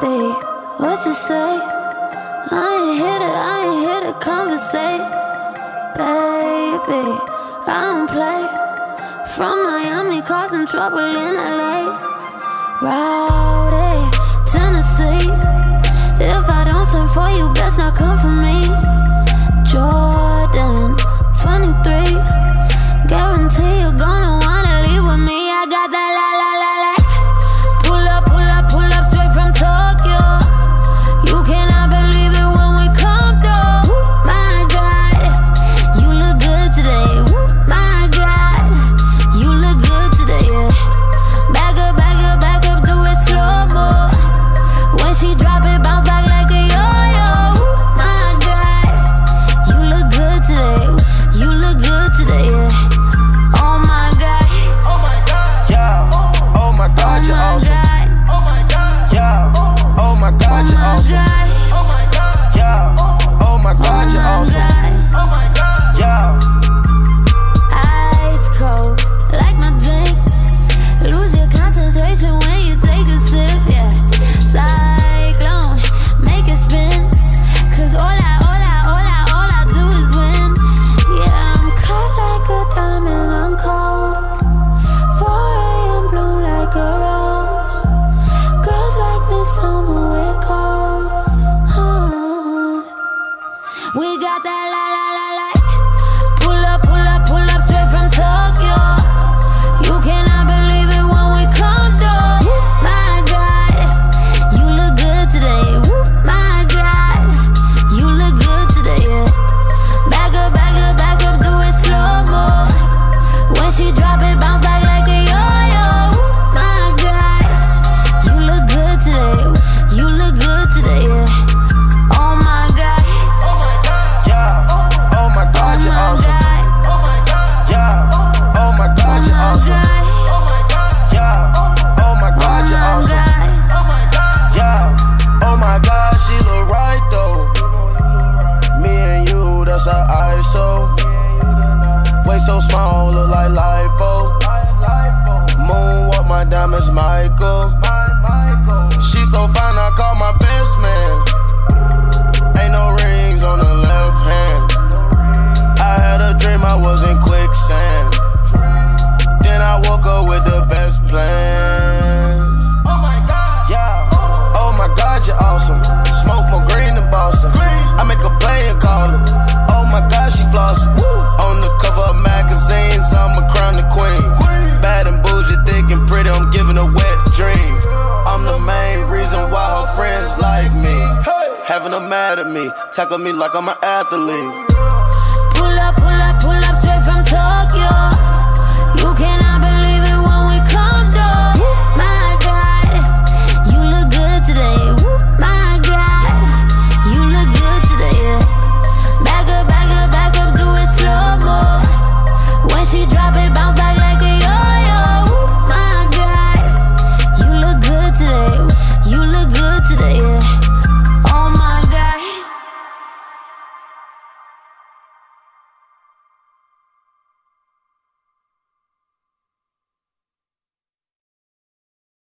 babe, what you say? I ain't here to, I ain't here to conversate, baby. I don't play. From Miami, causing trouble in LA. Rowdy, Tennessee. If I don't send for you, best not come for me. Joy. We got that light. when I'm mad at me. Tackle me like I'm an athlete. Pull up, pull up.